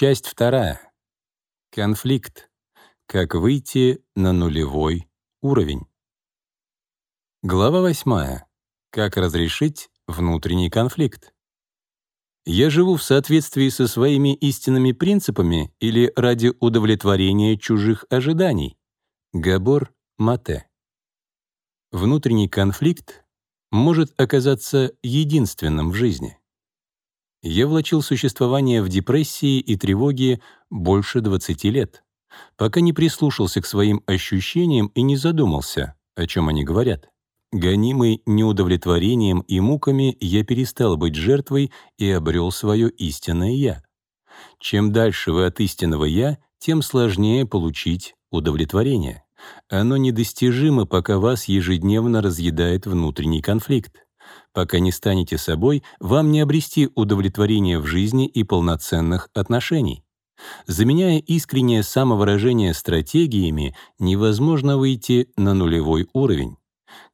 Часть вторая. Конфликт. Как выйти на нулевой уровень. Глава восьмая. Как разрешить внутренний конфликт. Я живу в соответствии со своими истинными принципами или ради удовлетворения чужих ожиданий? Габор Мате. Внутренний конфликт может оказаться единственным в жизни. Я влачил существование в депрессии и тревоге больше 20 лет, пока не прислушался к своим ощущениям и не задумался, о чем они говорят. Гонимый неудовлетворением и муками, я перестал быть жертвой и обрел свое истинное «я». Чем дальше вы от истинного «я», тем сложнее получить удовлетворение. Оно недостижимо, пока вас ежедневно разъедает внутренний конфликт. Пока не станете собой, вам не обрести удовлетворение в жизни и полноценных отношений. Заменяя искреннее самовыражение стратегиями, невозможно выйти на нулевой уровень.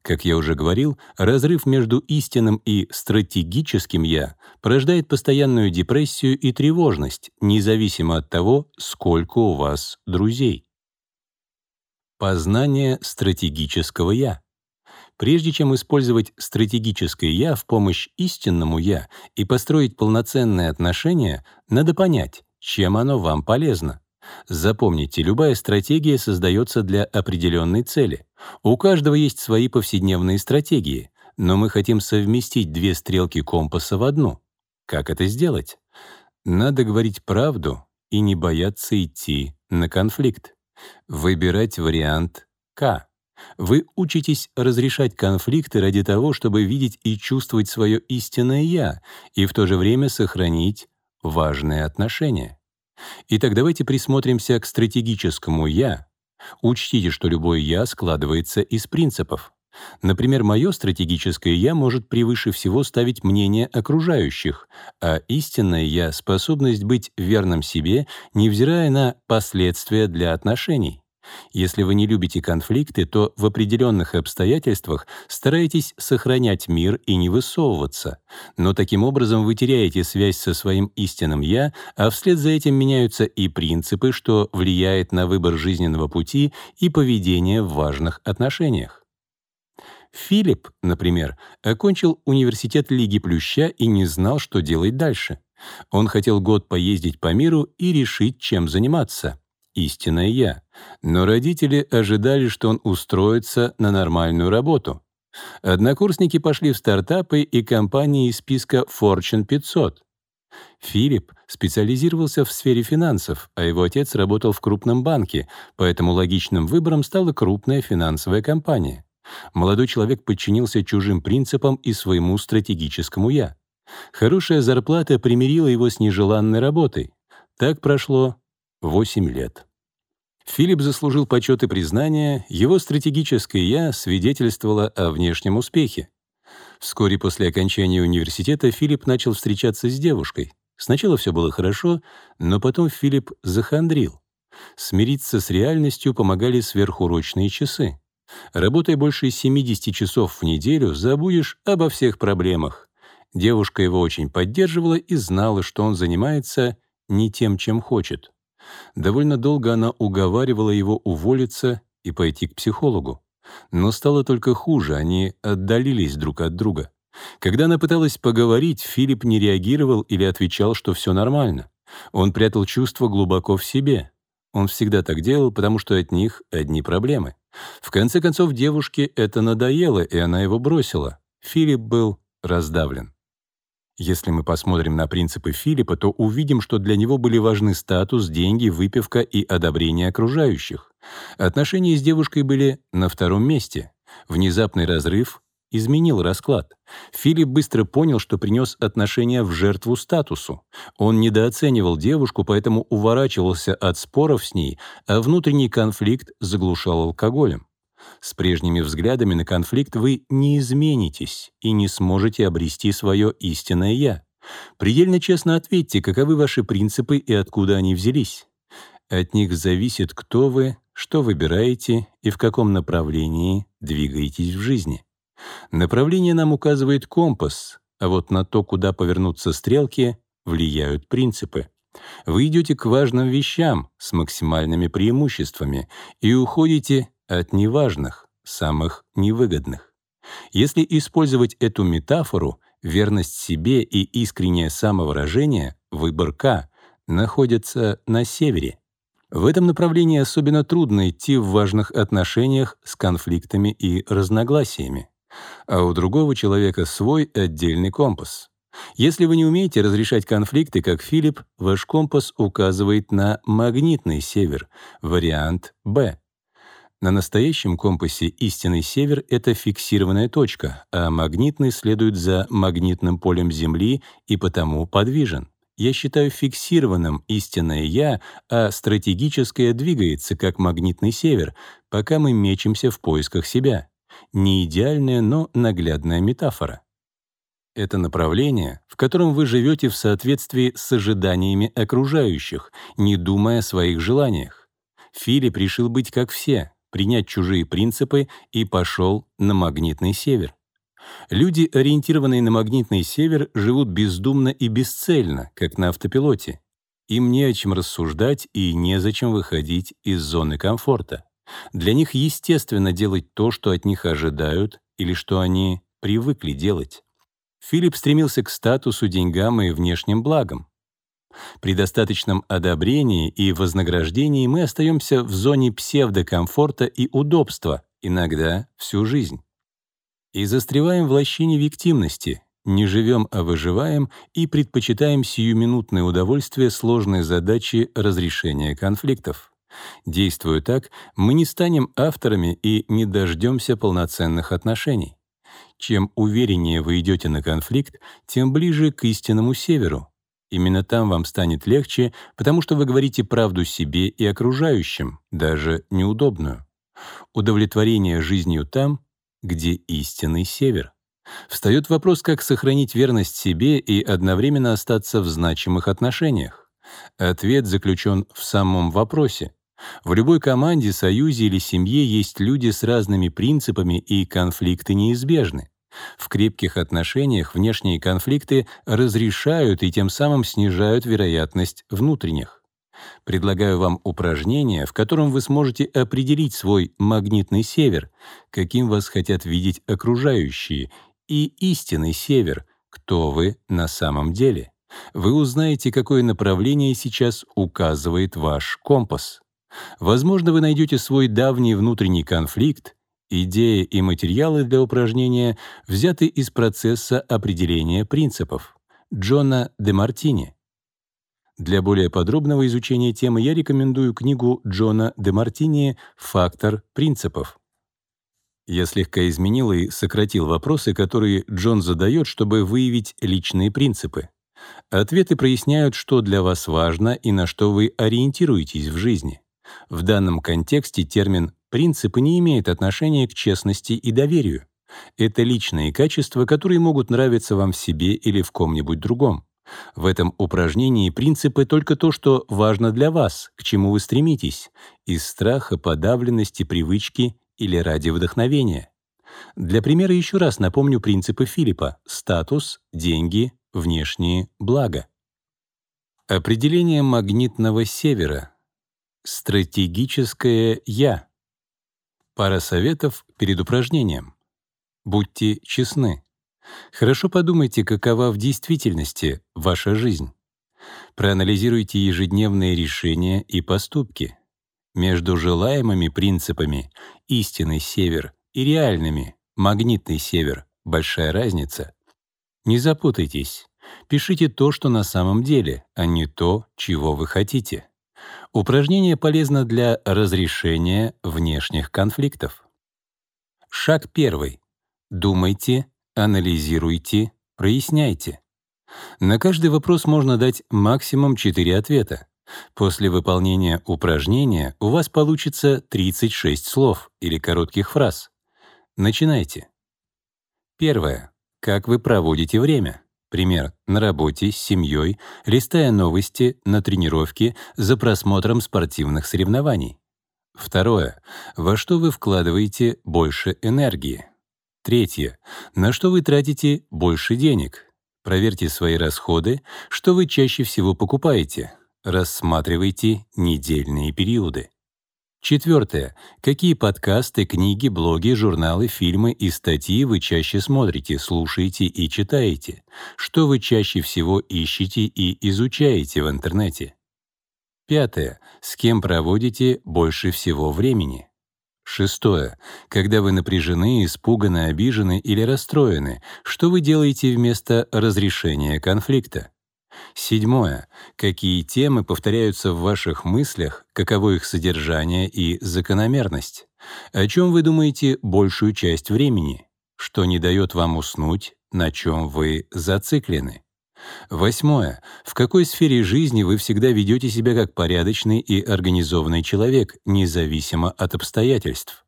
Как я уже говорил, разрыв между истинным и стратегическим «я» порождает постоянную депрессию и тревожность, независимо от того, сколько у вас друзей. Познание стратегического «я». Прежде чем использовать стратегическое «я» в помощь истинному «я» и построить полноценные отношения, надо понять, чем оно вам полезно. Запомните, любая стратегия создается для определенной цели. У каждого есть свои повседневные стратегии, но мы хотим совместить две стрелки компаса в одну. Как это сделать? Надо говорить правду и не бояться идти на конфликт. Выбирать вариант К. Вы учитесь разрешать конфликты ради того, чтобы видеть и чувствовать свое истинное «я» и в то же время сохранить важные отношения. Итак, давайте присмотримся к стратегическому «я». Учтите, что любое «я» складывается из принципов. Например, мое стратегическое «я» может превыше всего ставить мнение окружающих, а истинное «я» — способность быть верным себе, невзирая на последствия для отношений. Если вы не любите конфликты, то в определенных обстоятельствах старайтесь сохранять мир и не высовываться. Но таким образом вы теряете связь со своим истинным «я», а вслед за этим меняются и принципы, что влияет на выбор жизненного пути и поведение в важных отношениях. Филипп, например, окончил университет Лиги Плюща и не знал, что делать дальше. Он хотел год поездить по миру и решить, чем заниматься истинное «я». Но родители ожидали, что он устроится на нормальную работу. Однокурсники пошли в стартапы и компании из списка Fortune 500. Филипп специализировался в сфере финансов, а его отец работал в крупном банке, поэтому логичным выбором стала крупная финансовая компания. Молодой человек подчинился чужим принципам и своему стратегическому «я». Хорошая зарплата примирила его с нежеланной работой. Так прошло 8 лет. Филипп заслужил почет и признание, его стратегическое «я» свидетельствовало о внешнем успехе. Вскоре после окончания университета Филипп начал встречаться с девушкой. Сначала все было хорошо, но потом Филипп захандрил. Смириться с реальностью помогали сверхурочные часы. Работая больше 70 часов в неделю, забудешь обо всех проблемах. Девушка его очень поддерживала и знала, что он занимается не тем, чем хочет. Довольно долго она уговаривала его уволиться и пойти к психологу. Но стало только хуже, они отдалились друг от друга. Когда она пыталась поговорить, Филипп не реагировал или отвечал, что все нормально. Он прятал чувства глубоко в себе. Он всегда так делал, потому что от них одни проблемы. В конце концов, девушке это надоело, и она его бросила. Филипп был раздавлен. Если мы посмотрим на принципы Филиппа, то увидим, что для него были важны статус, деньги, выпивка и одобрение окружающих. Отношения с девушкой были на втором месте. Внезапный разрыв изменил расклад. Филипп быстро понял, что принес отношения в жертву статусу. Он недооценивал девушку, поэтому уворачивался от споров с ней, а внутренний конфликт заглушал алкоголем. С прежними взглядами на конфликт вы не изменитесь и не сможете обрести свое истинное «я». Предельно честно ответьте, каковы ваши принципы и откуда они взялись. От них зависит, кто вы, что выбираете и в каком направлении двигаетесь в жизни. Направление нам указывает компас, а вот на то, куда повернутся стрелки, влияют принципы. Вы идете к важным вещам с максимальными преимуществами и уходите от неважных, самых невыгодных. Если использовать эту метафору, верность себе и искреннее самовыражение, выбор К, находятся на севере. В этом направлении особенно трудно идти в важных отношениях с конфликтами и разногласиями. А у другого человека свой отдельный компас. Если вы не умеете разрешать конфликты, как Филипп, ваш компас указывает на магнитный север, вариант «Б». На настоящем компасе истинный север — это фиксированная точка, а магнитный следует за магнитным полем Земли и потому подвижен. Я считаю фиксированным истинное «я», а стратегическое двигается, как магнитный север, пока мы мечемся в поисках себя. Не идеальная, но наглядная метафора. Это направление, в котором вы живете в соответствии с ожиданиями окружающих, не думая о своих желаниях. Филипп решил быть как все, принять чужие принципы и пошел на магнитный север. Люди, ориентированные на магнитный север, живут бездумно и бесцельно, как на автопилоте. Им не о чем рассуждать и незачем выходить из зоны комфорта. Для них естественно делать то, что от них ожидают или что они привыкли делать. Филипп стремился к статусу, деньгам и внешним благам. При достаточном одобрении и вознаграждении мы остаемся в зоне псевдокомфорта и удобства, иногда всю жизнь. И застреваем в лощине виктимности, не живем, а выживаем и предпочитаем сиюминутное удовольствие сложной задачи разрешения конфликтов. Действуя так, мы не станем авторами и не дождемся полноценных отношений. Чем увереннее вы идете на конфликт, тем ближе к истинному северу. Именно там вам станет легче, потому что вы говорите правду себе и окружающим, даже неудобную. Удовлетворение жизнью там, где истинный север. Встает вопрос, как сохранить верность себе и одновременно остаться в значимых отношениях. Ответ заключен в самом вопросе. В любой команде, союзе или семье есть люди с разными принципами, и конфликты неизбежны. В крепких отношениях внешние конфликты разрешают и тем самым снижают вероятность внутренних. Предлагаю вам упражнение, в котором вы сможете определить свой магнитный север, каким вас хотят видеть окружающие, и истинный север, кто вы на самом деле. Вы узнаете, какое направление сейчас указывает ваш компас. Возможно, вы найдете свой давний внутренний конфликт, идеи и материалы для упражнения взяты из процесса определения принципов Джона де Мартини. Для более подробного изучения темы я рекомендую книгу Джона де Мартини «Фактор принципов». Я слегка изменил и сократил вопросы, которые Джон задает, чтобы выявить личные принципы. Ответы проясняют, что для вас важно и на что вы ориентируетесь в жизни. В данном контексте термин «принципы» не имеет отношения к честности и доверию. Это личные качества, которые могут нравиться вам в себе или в ком-нибудь другом. В этом упражнении принципы только то, что важно для вас, к чему вы стремитесь, из страха, подавленности, привычки или ради вдохновения. Для примера еще раз напомню принципы Филиппа — статус, деньги, внешние блага. Определение магнитного севера — Стратегическое «я». Пара советов перед упражнением. Будьте честны. Хорошо подумайте, какова в действительности ваша жизнь. Проанализируйте ежедневные решения и поступки. Между желаемыми принципами «истинный север» и реальными «магнитный север» большая разница. Не запутайтесь. Пишите то, что на самом деле, а не то, чего вы хотите. Упражнение полезно для разрешения внешних конфликтов. Шаг первый. Думайте, анализируйте, проясняйте. На каждый вопрос можно дать максимум 4 ответа. После выполнения упражнения у вас получится 36 слов или коротких фраз. Начинайте. Первое. Как вы проводите время? Пример — на работе, с семьей, листая новости, на тренировке, за просмотром спортивных соревнований. Второе. Во что вы вкладываете больше энергии? Третье. На что вы тратите больше денег? Проверьте свои расходы, что вы чаще всего покупаете. Рассматривайте недельные периоды. Четвертое. Какие подкасты, книги, блоги, журналы, фильмы и статьи вы чаще смотрите, слушаете и читаете? Что вы чаще всего ищете и изучаете в интернете? Пятое. С кем проводите больше всего времени? Шестое. Когда вы напряжены, испуганы, обижены или расстроены, что вы делаете вместо разрешения конфликта? Седьмое. Какие темы повторяются в ваших мыслях, каково их содержание и закономерность? О чем вы думаете большую часть времени? Что не дает вам уснуть, на чем вы зациклены? Восьмое. В какой сфере жизни вы всегда ведете себя как порядочный и организованный человек, независимо от обстоятельств?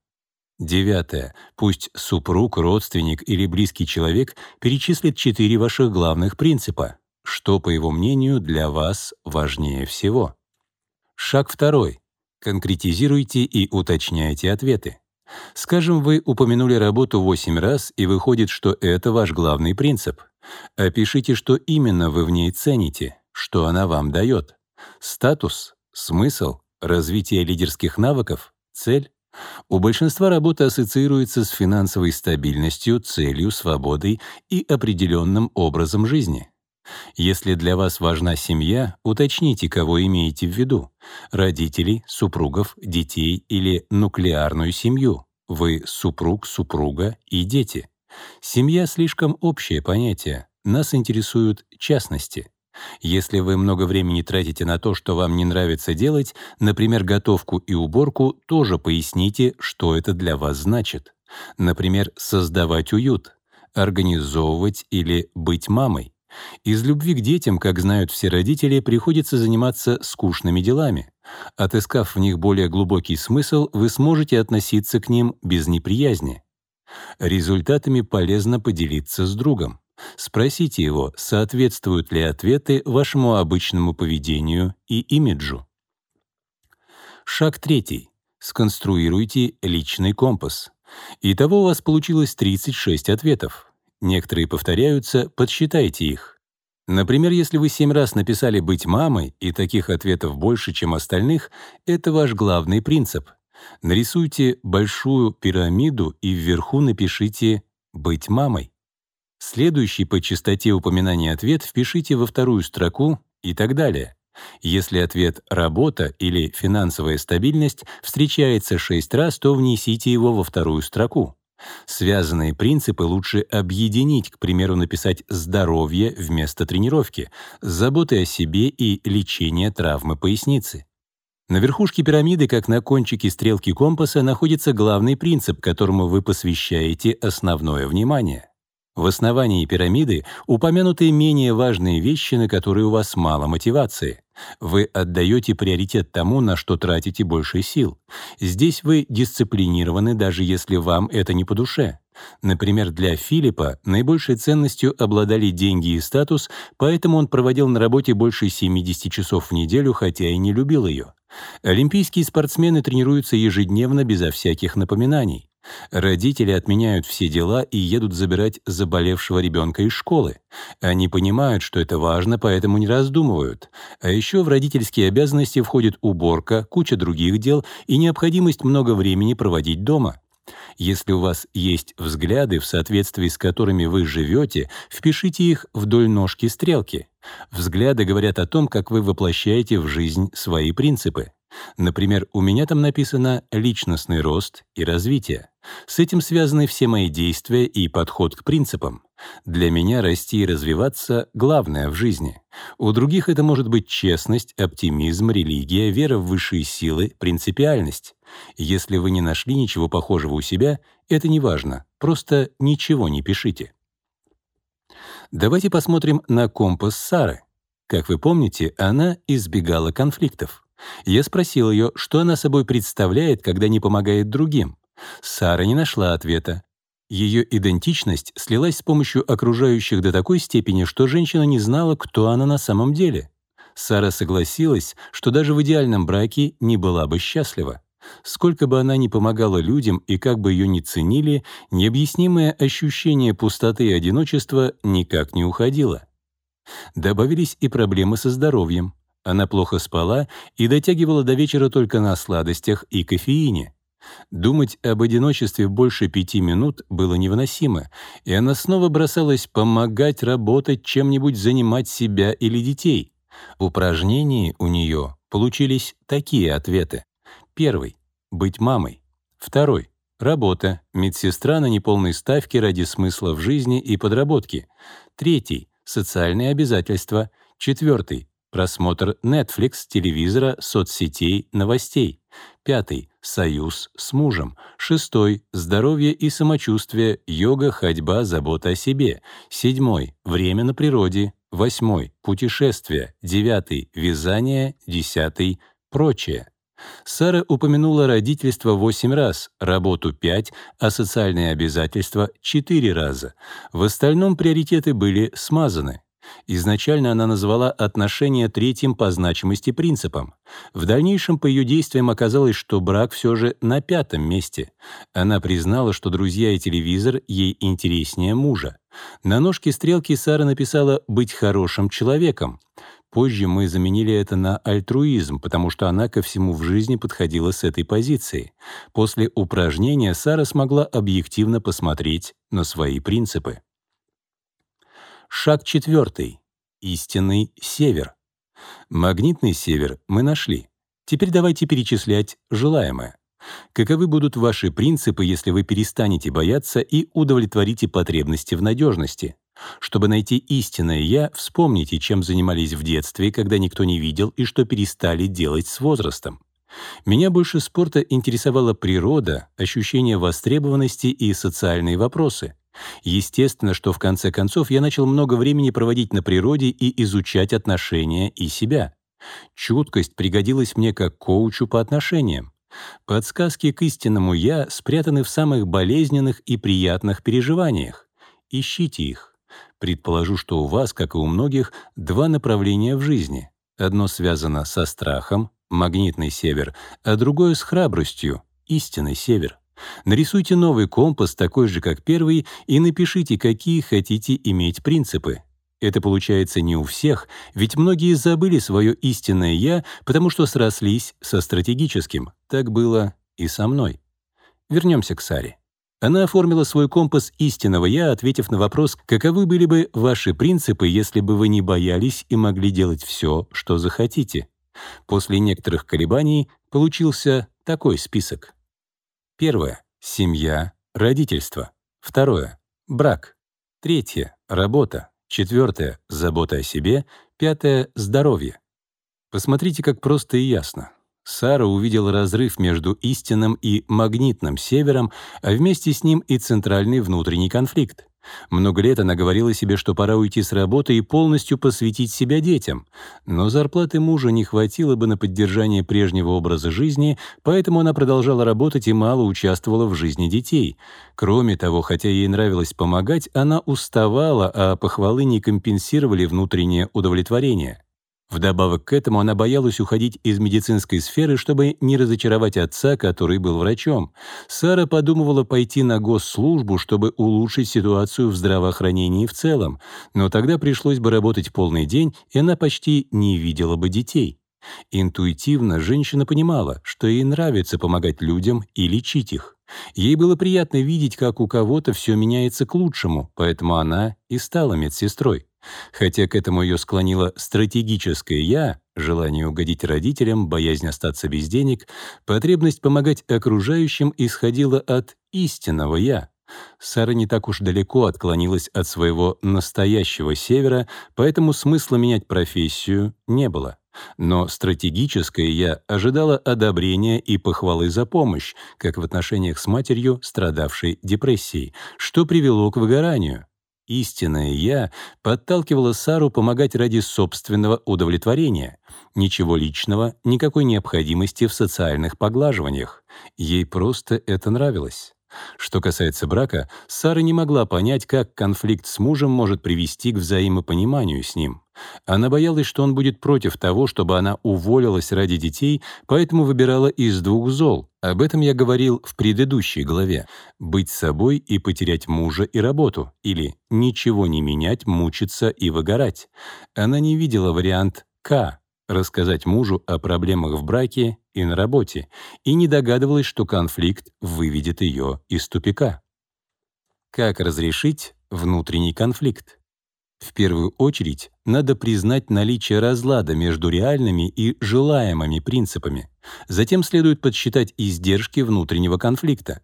Девятое. Пусть супруг, родственник или близкий человек перечислит четыре ваших главных принципа. Что, по его мнению, для вас важнее всего? Шаг второй. Конкретизируйте и уточняйте ответы. Скажем, вы упомянули работу 8 раз, и выходит, что это ваш главный принцип. Опишите, что именно вы в ней цените, что она вам дает. Статус, смысл, развитие лидерских навыков, цель. У большинства работа ассоциируется с финансовой стабильностью, целью, свободой и определенным образом жизни. Если для вас важна семья, уточните, кого имеете в виду — родителей, супругов, детей или нуклеарную семью. Вы супруг, супруга и дети. Семья — слишком общее понятие. Нас интересуют частности. Если вы много времени тратите на то, что вам не нравится делать, например, готовку и уборку, тоже поясните, что это для вас значит. Например, создавать уют, организовывать или быть мамой. Из любви к детям, как знают все родители, приходится заниматься скучными делами. Отыскав в них более глубокий смысл, вы сможете относиться к ним без неприязни. Результатами полезно поделиться с другом. Спросите его, соответствуют ли ответы вашему обычному поведению и имиджу. Шаг третий. Сконструируйте личный компас. Итого у вас получилось 36 ответов. Некоторые повторяются, подсчитайте их. Например, если вы семь раз написали «быть мамой», и таких ответов больше, чем остальных, это ваш главный принцип. Нарисуйте большую пирамиду и вверху напишите «быть мамой». Следующий по частоте упоминания ответ впишите во вторую строку и так далее. Если ответ «работа» или «финансовая стабильность» встречается шесть раз, то внесите его во вторую строку. Связанные принципы лучше объединить, к примеру, написать «здоровье» вместо тренировки, заботы о себе и лечение травмы поясницы. На верхушке пирамиды, как на кончике стрелки компаса, находится главный принцип, которому вы посвящаете основное внимание. В основании пирамиды упомянуты менее важные вещи, на которые у вас мало мотивации. Вы отдаете приоритет тому, на что тратите больше сил. Здесь вы дисциплинированы, даже если вам это не по душе. Например, для Филиппа наибольшей ценностью обладали деньги и статус, поэтому он проводил на работе больше 70 часов в неделю, хотя и не любил ее. Олимпийские спортсмены тренируются ежедневно безо всяких напоминаний. Родители отменяют все дела и едут забирать заболевшего ребенка из школы. Они понимают, что это важно, поэтому не раздумывают. А еще в родительские обязанности входит уборка, куча других дел и необходимость много времени проводить дома. Если у вас есть взгляды, в соответствии с которыми вы живете, впишите их вдоль ножки стрелки. Взгляды говорят о том, как вы воплощаете в жизнь свои принципы. Например, у меня там написано «личностный рост и развитие». С этим связаны все мои действия и подход к принципам. Для меня расти и развиваться — главное в жизни. У других это может быть честность, оптимизм, религия, вера в высшие силы, принципиальность. Если вы не нашли ничего похожего у себя, это не важно, просто ничего не пишите. Давайте посмотрим на компас Сары. Как вы помните, она избегала конфликтов. Я спросил ее, что она собой представляет, когда не помогает другим. Сара не нашла ответа. Ее идентичность слилась с помощью окружающих до такой степени, что женщина не знала, кто она на самом деле. Сара согласилась, что даже в идеальном браке не была бы счастлива. Сколько бы она ни помогала людям и как бы ее ни ценили, необъяснимое ощущение пустоты и одиночества никак не уходило. Добавились и проблемы со здоровьем. Она плохо спала и дотягивала до вечера только на сладостях и кофеине. Думать об одиночестве больше пяти минут было невыносимо, и она снова бросалась помогать работать, чем-нибудь занимать себя или детей. В упражнении у нее получились такие ответы. Первый — быть мамой. Второй — работа, медсестра на неполной ставке ради смысла в жизни и подработки. Третий — социальные обязательства. Четвертый — просмотр Netflix, телевизора, соцсетей, новостей. Пятый — союз с мужем. Шестой — здоровье и самочувствие, йога, ходьба, забота о себе. Седьмой — время на природе. Восьмой — путешествие. Девятый — вязание. Десятый — прочее. Сара упомянула родительство восемь раз, работу пять, а социальные обязательства четыре раза. В остальном приоритеты были смазаны. Изначально она назвала отношения третьим по значимости принципом. В дальнейшем по ее действиям оказалось, что брак все же на пятом месте. Она признала, что друзья и телевизор ей интереснее мужа. На ножке стрелки Сара написала «быть хорошим человеком». Позже мы заменили это на альтруизм, потому что она ко всему в жизни подходила с этой позиции. После упражнения Сара смогла объективно посмотреть на свои принципы. Шаг четвертый. Истинный север. Магнитный север мы нашли. Теперь давайте перечислять желаемое. Каковы будут ваши принципы, если вы перестанете бояться и удовлетворите потребности в надежности? Чтобы найти истинное «я», вспомните, чем занимались в детстве, когда никто не видел, и что перестали делать с возрастом. Меня больше спорта интересовала природа, ощущение востребованности и социальные вопросы. Естественно, что в конце концов я начал много времени проводить на природе и изучать отношения и себя. Чуткость пригодилась мне как коучу по отношениям. Подсказки к истинному «я» спрятаны в самых болезненных и приятных переживаниях. Ищите их. Предположу, что у вас, как и у многих, два направления в жизни. Одно связано со страхом, магнитный север, а другое с храбростью, истинный север. Нарисуйте новый компас, такой же, как первый, и напишите, какие хотите иметь принципы. Это получается не у всех, ведь многие забыли свое истинное «я», потому что срослись со стратегическим. Так было и со мной. Вернемся к Саре. Она оформила свой компас истинного «я», ответив на вопрос, каковы были бы ваши принципы, если бы вы не боялись и могли делать все, что захотите. После некоторых колебаний получился такой список. Первое — семья, родительство. Второе — брак. Третье — работа. Четвертое — забота о себе. Пятое — здоровье. Посмотрите, как просто и ясно. Сара увидела разрыв между истинным и магнитным севером, а вместе с ним и центральный внутренний конфликт. Много лет она говорила себе, что пора уйти с работы и полностью посвятить себя детям. Но зарплаты мужа не хватило бы на поддержание прежнего образа жизни, поэтому она продолжала работать и мало участвовала в жизни детей. Кроме того, хотя ей нравилось помогать, она уставала, а похвалы не компенсировали внутреннее удовлетворение. Вдобавок к этому она боялась уходить из медицинской сферы, чтобы не разочаровать отца, который был врачом. Сара подумывала пойти на госслужбу, чтобы улучшить ситуацию в здравоохранении в целом, но тогда пришлось бы работать полный день, и она почти не видела бы детей. Интуитивно женщина понимала, что ей нравится помогать людям и лечить их. Ей было приятно видеть, как у кого-то все меняется к лучшему, поэтому она и стала медсестрой. Хотя к этому ее склонило стратегическое «я», желание угодить родителям, боязнь остаться без денег, потребность помогать окружающим исходила от истинного «я». Сара не так уж далеко отклонилась от своего настоящего севера, поэтому смысла менять профессию не было. Но стратегическое «я» ожидало одобрения и похвалы за помощь, как в отношениях с матерью, страдавшей депрессией, что привело к выгоранию. Истинное «я» подталкивало Сару помогать ради собственного удовлетворения. Ничего личного, никакой необходимости в социальных поглаживаниях. Ей просто это нравилось. Что касается брака, Сара не могла понять, как конфликт с мужем может привести к взаимопониманию с ним. Она боялась, что он будет против того, чтобы она уволилась ради детей, поэтому выбирала из двух зол. Об этом я говорил в предыдущей главе. Быть собой и потерять мужа и работу. Или ничего не менять, мучиться и выгорать. Она не видела вариант «К», рассказать мужу о проблемах в браке и на работе, и не догадывалась, что конфликт выведет ее из тупика. Как разрешить внутренний конфликт? В первую очередь, надо признать наличие разлада между реальными и желаемыми принципами. Затем следует подсчитать издержки внутреннего конфликта.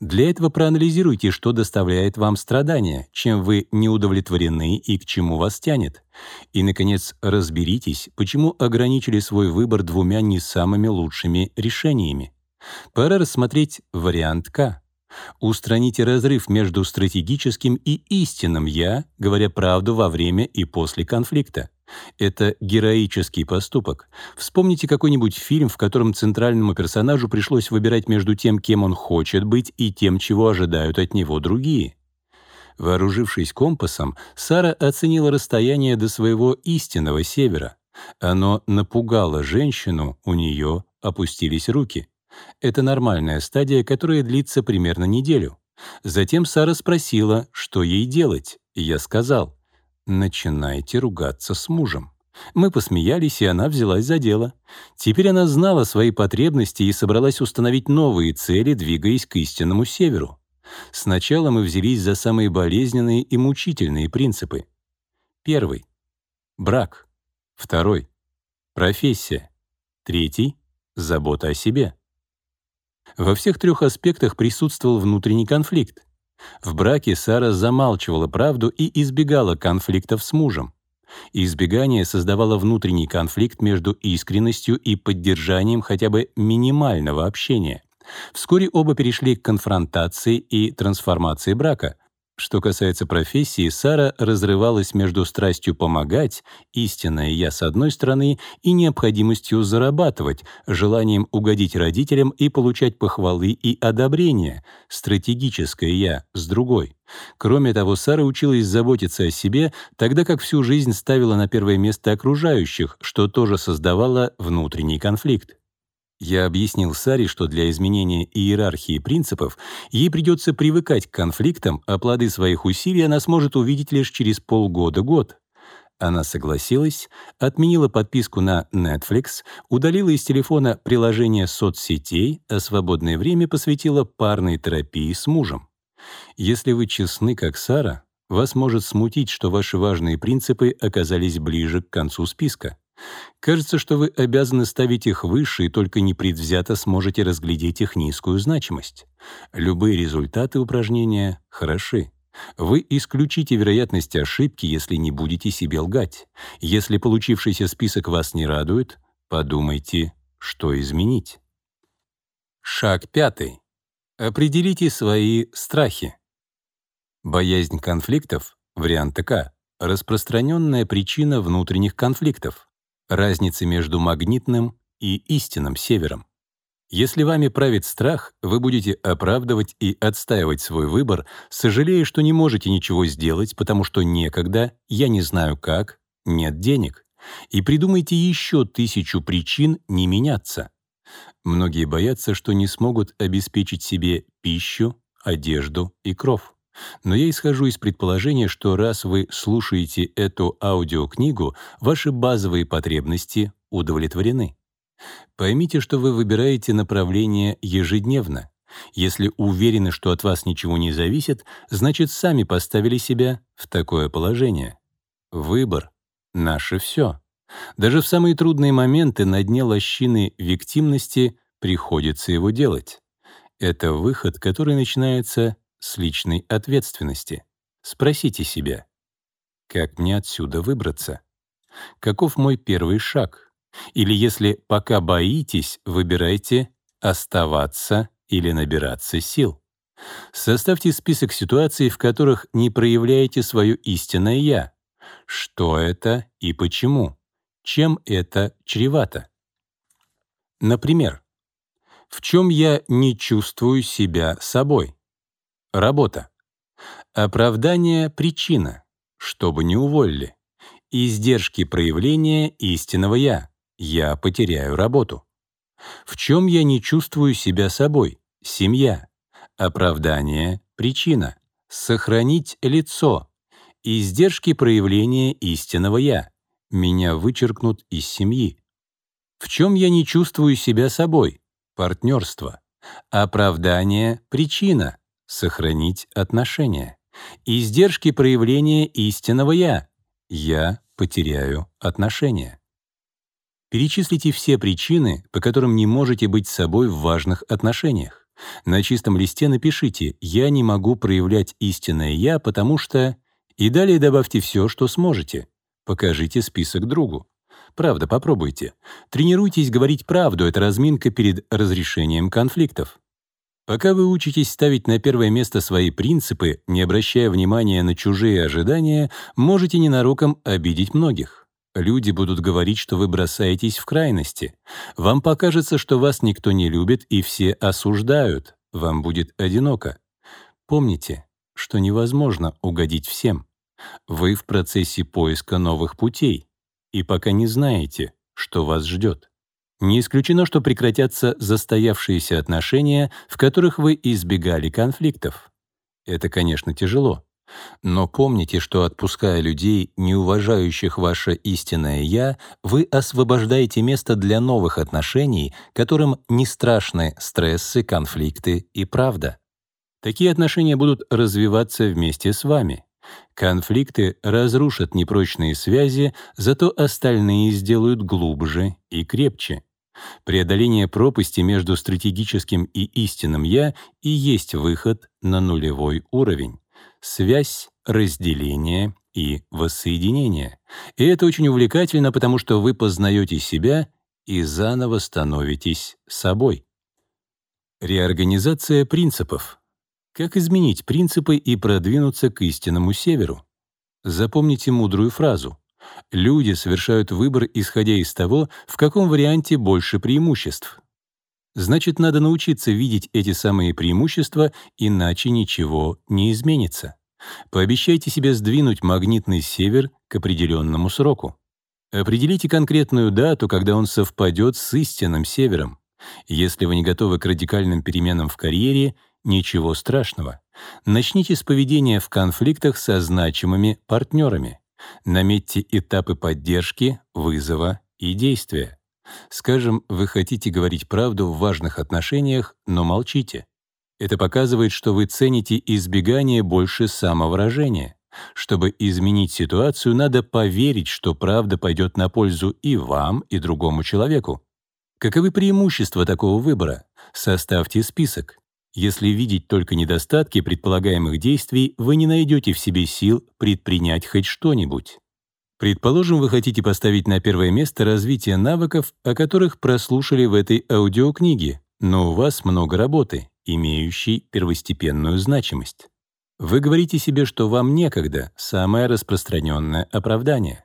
Для этого проанализируйте, что доставляет вам страдания, чем вы не удовлетворены и к чему вас тянет. И, наконец, разберитесь, почему ограничили свой выбор двумя не самыми лучшими решениями. Пора рассмотреть вариант К. Устраните разрыв между стратегическим и истинным «я», говоря правду во время и после конфликта. Это героический поступок. Вспомните какой-нибудь фильм, в котором центральному персонажу пришлось выбирать между тем, кем он хочет быть, и тем, чего ожидают от него другие. Вооружившись компасом, Сара оценила расстояние до своего истинного севера. Оно напугало женщину, у нее опустились руки. Это нормальная стадия, которая длится примерно неделю. Затем Сара спросила, что ей делать, и я сказал — начинайте ругаться с мужем. Мы посмеялись, и она взялась за дело. Теперь она знала свои потребности и собралась установить новые цели, двигаясь к истинному северу. Сначала мы взялись за самые болезненные и мучительные принципы. Первый — брак. Второй — профессия. Третий — забота о себе. Во всех трех аспектах присутствовал внутренний конфликт. В браке Сара замалчивала правду и избегала конфликтов с мужем. Избегание создавало внутренний конфликт между искренностью и поддержанием хотя бы минимального общения. Вскоре оба перешли к конфронтации и трансформации брака, что касается профессии, Сара разрывалась между страстью помогать, истинное «я» с одной стороны, и необходимостью зарабатывать, желанием угодить родителям и получать похвалы и одобрения, стратегическое «я» с другой. Кроме того, Сара училась заботиться о себе, тогда как всю жизнь ставила на первое место окружающих, что тоже создавало внутренний конфликт. Я объяснил Саре, что для изменения иерархии принципов ей придется привыкать к конфликтам, а плоды своих усилий она сможет увидеть лишь через полгода-год. Она согласилась, отменила подписку на Netflix, удалила из телефона приложение соцсетей, а свободное время посвятила парной терапии с мужем. Если вы честны, как Сара, вас может смутить, что ваши важные принципы оказались ближе к концу списка. Кажется, что вы обязаны ставить их выше и только непредвзято сможете разглядеть их низкую значимость. Любые результаты упражнения хороши. Вы исключите вероятность ошибки, если не будете себе лгать. Если получившийся список вас не радует, подумайте, что изменить. Шаг пятый. Определите свои страхи. Боязнь конфликтов, вариант К, распространенная причина внутренних конфликтов разницы между магнитным и истинным севером. Если вами правит страх, вы будете оправдывать и отстаивать свой выбор, сожалея, что не можете ничего сделать, потому что некогда, я не знаю как, нет денег. И придумайте еще тысячу причин не меняться. Многие боятся, что не смогут обеспечить себе пищу, одежду и кров. Но я исхожу из предположения, что раз вы слушаете эту аудиокнигу, ваши базовые потребности удовлетворены. Поймите, что вы выбираете направление ежедневно. Если уверены, что от вас ничего не зависит, значит, сами поставили себя в такое положение. Выбор — наше все. Даже в самые трудные моменты на дне лощины виктимности приходится его делать. Это выход, который начинается с личной ответственности. Спросите себя, как мне отсюда выбраться? Каков мой первый шаг? Или если пока боитесь, выбирайте оставаться или набираться сил. Составьте список ситуаций, в которых не проявляете свое истинное «я». Что это и почему? Чем это чревато? Например, в чем я не чувствую себя собой? Работа. Оправдание — причина, чтобы не уволили. Издержки проявления истинного «я». Я потеряю работу. В чем я не чувствую себя собой? Семья. Оправдание — причина. Сохранить лицо. Издержки проявления истинного «я». Меня вычеркнут из семьи. В чем я не чувствую себя собой? Партнерство. Оправдание — причина. Сохранить отношения. Издержки проявления истинного «я». Я потеряю отношения. Перечислите все причины, по которым не можете быть собой в важных отношениях. На чистом листе напишите «Я не могу проявлять истинное «я», потому что…» и далее добавьте все, что сможете. Покажите список другу. Правда, попробуйте. Тренируйтесь говорить правду, это разминка перед разрешением конфликтов. Пока вы учитесь ставить на первое место свои принципы, не обращая внимания на чужие ожидания, можете ненароком обидеть многих. Люди будут говорить, что вы бросаетесь в крайности. Вам покажется, что вас никто не любит и все осуждают. Вам будет одиноко. Помните, что невозможно угодить всем. Вы в процессе поиска новых путей и пока не знаете, что вас ждет. Не исключено, что прекратятся застоявшиеся отношения, в которых вы избегали конфликтов. Это, конечно, тяжело. Но помните, что отпуская людей, не уважающих ваше истинное «я», вы освобождаете место для новых отношений, которым не страшны стрессы, конфликты и правда. Такие отношения будут развиваться вместе с вами. Конфликты разрушат непрочные связи, зато остальные сделают глубже и крепче. Преодоление пропасти между стратегическим и истинным «я» и есть выход на нулевой уровень. Связь, разделение и воссоединение. И это очень увлекательно, потому что вы познаете себя и заново становитесь собой. Реорганизация принципов. Как изменить принципы и продвинуться к истинному северу? Запомните мудрую фразу. Люди совершают выбор, исходя из того, в каком варианте больше преимуществ. Значит, надо научиться видеть эти самые преимущества, иначе ничего не изменится. Пообещайте себе сдвинуть магнитный север к определенному сроку. Определите конкретную дату, когда он совпадет с истинным севером. Если вы не готовы к радикальным переменам в карьере, ничего страшного. Начните с поведения в конфликтах со значимыми партнерами. Наметьте этапы поддержки, вызова и действия. Скажем, вы хотите говорить правду в важных отношениях, но молчите. Это показывает, что вы цените избегание больше самовыражения. Чтобы изменить ситуацию, надо поверить, что правда пойдет на пользу и вам, и другому человеку. Каковы преимущества такого выбора? Составьте список. Если видеть только недостатки предполагаемых действий, вы не найдете в себе сил предпринять хоть что-нибудь. Предположим, вы хотите поставить на первое место развитие навыков, о которых прослушали в этой аудиокниге, но у вас много работы, имеющей первостепенную значимость. Вы говорите себе, что вам некогда — самое распространенное оправдание.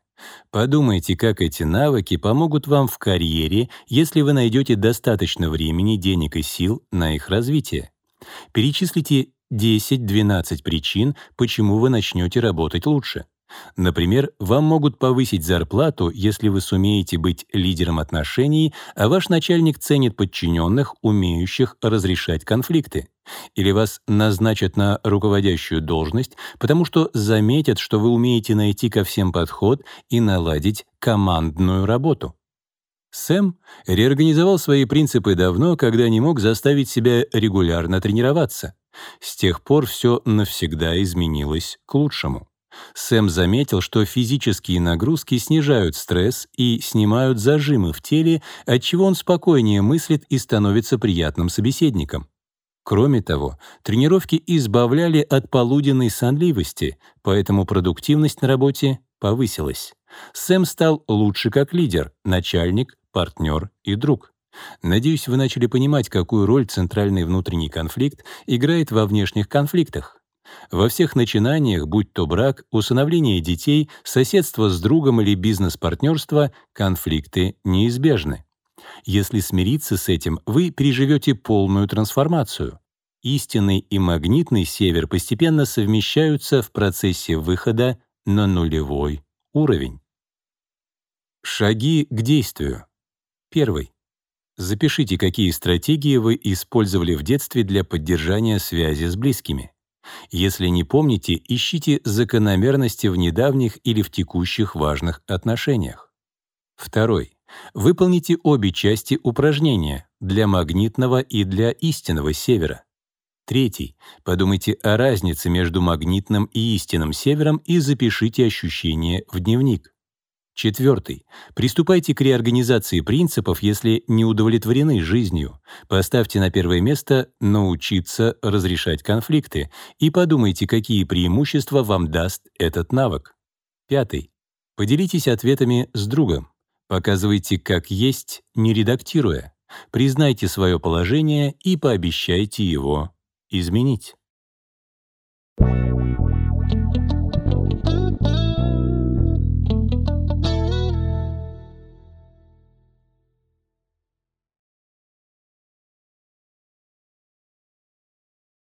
Подумайте, как эти навыки помогут вам в карьере, если вы найдете достаточно времени, денег и сил на их развитие. Перечислите 10-12 причин, почему вы начнете работать лучше. Например, вам могут повысить зарплату, если вы сумеете быть лидером отношений, а ваш начальник ценит подчиненных, умеющих разрешать конфликты. Или вас назначат на руководящую должность, потому что заметят, что вы умеете найти ко всем подход и наладить командную работу. Сэм реорганизовал свои принципы давно, когда не мог заставить себя регулярно тренироваться. С тех пор все навсегда изменилось к лучшему. Сэм заметил, что физические нагрузки снижают стресс и снимают зажимы в теле, отчего он спокойнее мыслит и становится приятным собеседником. Кроме того, тренировки избавляли от полуденной сонливости, поэтому продуктивность на работе повысилась. Сэм стал лучше как лидер, начальник, партнер и друг. Надеюсь, вы начали понимать, какую роль центральный внутренний конфликт играет во внешних конфликтах. Во всех начинаниях, будь то брак, усыновление детей, соседство с другом или бизнес-партнерство, конфликты неизбежны. Если смириться с этим, вы переживете полную трансформацию. Истинный и магнитный север постепенно совмещаются в процессе выхода на нулевой уровень. Шаги к действию. Первый. Запишите, какие стратегии вы использовали в детстве для поддержания связи с близкими. Если не помните, ищите закономерности в недавних или в текущих важных отношениях. Второй. Выполните обе части упражнения для магнитного и для истинного севера. Третий. Подумайте о разнице между магнитным и истинным севером и запишите ощущения в дневник. Четвертый. Приступайте к реорганизации принципов, если не удовлетворены жизнью. Поставьте на первое место «научиться разрешать конфликты» и подумайте, какие преимущества вам даст этот навык. Пятый. Поделитесь ответами с другом. Показывайте, как есть, не редактируя. Признайте свое положение и пообещайте его изменить.